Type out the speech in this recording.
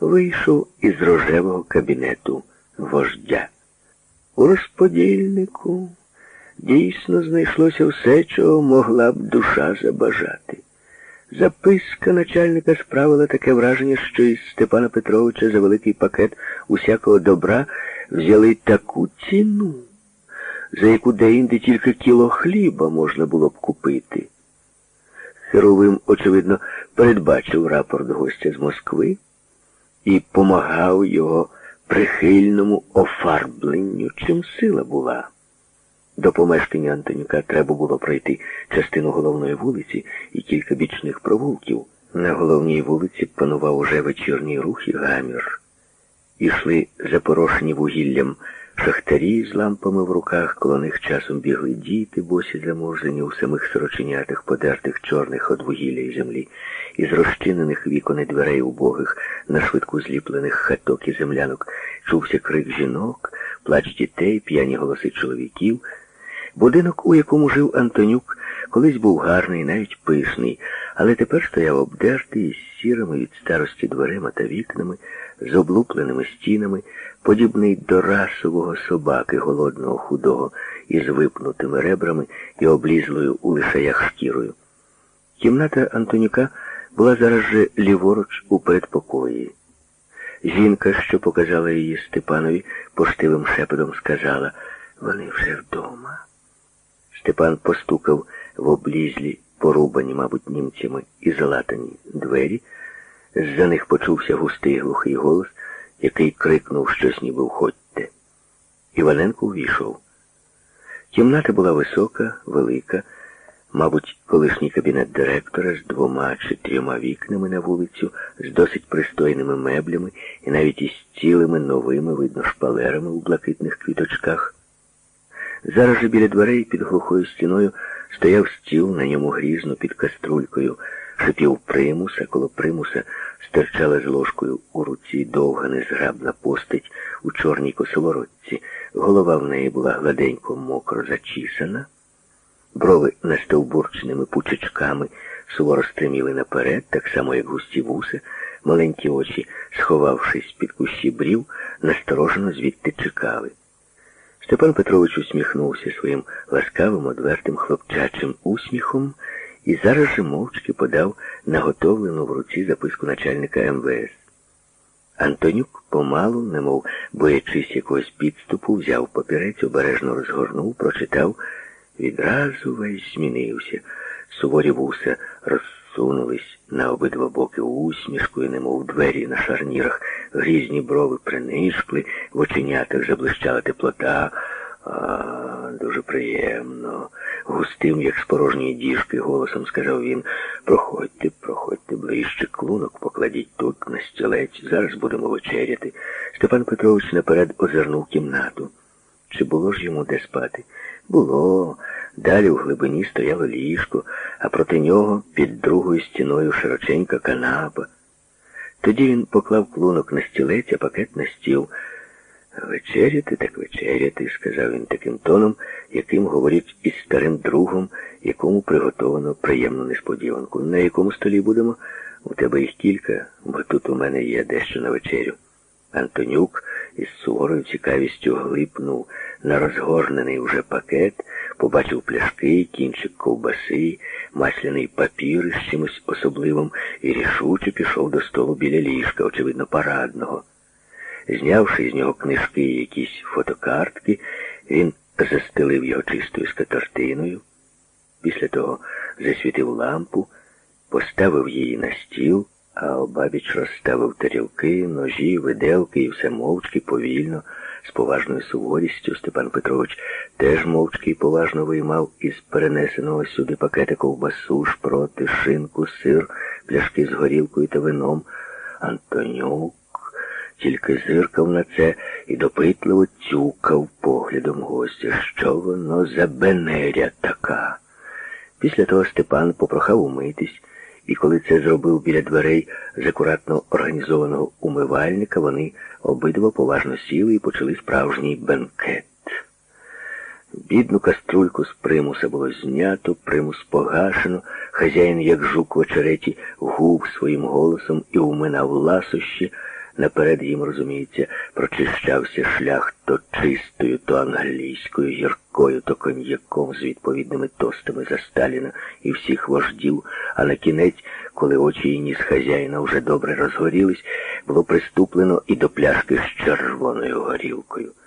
вийшов із рожевого кабінету вождя. У розподільнику дійсно знайшлося все, чого могла б душа забажати. Записка начальника справила таке враження, що із Степана Петровича за великий пакет усякого добра взяли таку ціну, за яку деінде тільки кіло хліба можна було б купити. Херовим, очевидно, передбачив рапорт гостя з Москви і помагав його прихильному офарбленню, чим сила була. До помешкання Антонюка треба було пройти частину головної вулиці і кілька бічних провулків. На головній вулиці панував уже вечірній рух і гамір. Ішли запорошені вугіллям шахтарі з лампами в руках, коло них часом бігли діти, босі замурзані у самих сороченятих, подертих чорних од вугілля і землі, із розчинених вікон і дверей убогих, на швидку зліплених хаток і землянок, чувся крик жінок, плач дітей, п'яні голоси чоловіків. Будинок, у якому жив Антонюк, колись був гарний, навіть пишний, але тепер стояв обдертий із сірими від старості дверима та вікнами, з облупленими стінами, подібний до расового собаки, голодного худого, із випнутими ребрами і облізлою у лишаях шкірою. Кімната Антонюка була зараз же ліворуч у передпокої. Жінка, що показала її Степанові, поштивим шепотом сказала, вони вже вдома. Степан постукав в облізлі, порубані, мабуть, німцями і залатані двері. З-за них почувся густий глухий голос, який крикнув щось ніби входьте. Іваненко увійшов. Кімната була висока, велика, мабуть, колишній кабінет директора з двома чи трьома вікнами на вулицю, з досить пристойними меблями і навіть із цілими новими, видно, шпалерами у блакитних квіточках. Зараз же біля дверей під глухою стіною стояв стіл, на ньому грізно під каструлькою, шипів примус, а коло примуса стирчала з ложкою у руці довга незграбна постать у чорній косоворотці. Голова в неї була гладенько мокро зачісана, брови настовбурченими пучечками суворо стриміли наперед, так само, як густі вуса, маленькі очі, сховавшись під кущі брів, насторожено звідти чекали. Степан Петрович усміхнувся своїм ласкавим, одвертим хлопчачим усміхом і зараз же мовчки подав наготовлену в руці записку начальника МВС. Антонюк помалу, немов боячись якогось підступу, взяв папірець, обережно розгорнув, прочитав, відразу весь змінився. Суворі вуса розсунулись на обидва боки усмішкою, немов двері на шарнірах, грізні брови принишкли, в оченятах заблищала теплота. А, дуже приємно. Густим, як з порожньої діжки, голосом сказав він. Проходьте, проходьте ближче, клунок покладіть тут, на стілець. Зараз будемо вечеряти. Степан Петрович наперед озирнув кімнату. Чи було ж йому де спати? Було. Далі у глибині стояло ліжко, а проти нього під другою стіною широченька канапа. Тоді він поклав клунок на стілець, а пакет на стіл. Вечеряти, так вечеряти, сказав він таким тоном, яким говорять із старим другом, якому приготовано приємну несподіванку. На якому столі будемо? У тебе їх кілька, бо тут у мене є дещо на вечерю. Антонюк із суворою цікавістю глипнув на розгорнений уже пакет, побачив пляшки, кінчик ковбаси, масляний папір із чимось особливим і рішуче пішов до столу біля ліжка, очевидно, парадного. Знявши з нього книжки і якісь фотокартки, він застелив його чистою скатертиною. Після того засвітив лампу, поставив її на стіл, а обабіч розставив тарілки, ножі, виделки і все мовчки, повільно, з поважною суворістю Степан Петрович теж мовчки і поважно виймав із перенесеного сюди пакета ковбасу, шпроти, шинку, сир, пляшки з горілкою та вином. Антонюк тільки зиркав на це і допитливо цюкав поглядом гостя, що воно за бенеря така. Після того Степан попрохав умитись, і коли це зробив біля дверей з акуратно організованого умивальника, вони обидва поважно сіли і почали справжній бенкет. Бідну каструльку з примуса було знято, примус погашено, хазяїн, як жук в очереті, гув своїм голосом і уминав ласощі, Наперед їм, розуміється, прочищався шлях то чистою, то англійською гіркою, то коньяком з відповідними тостами за Сталіна і всіх вождів, а на кінець, коли очі і ніс хазяїна вже добре розгорілись, було приступлено і до пляшки з червоною горілкою.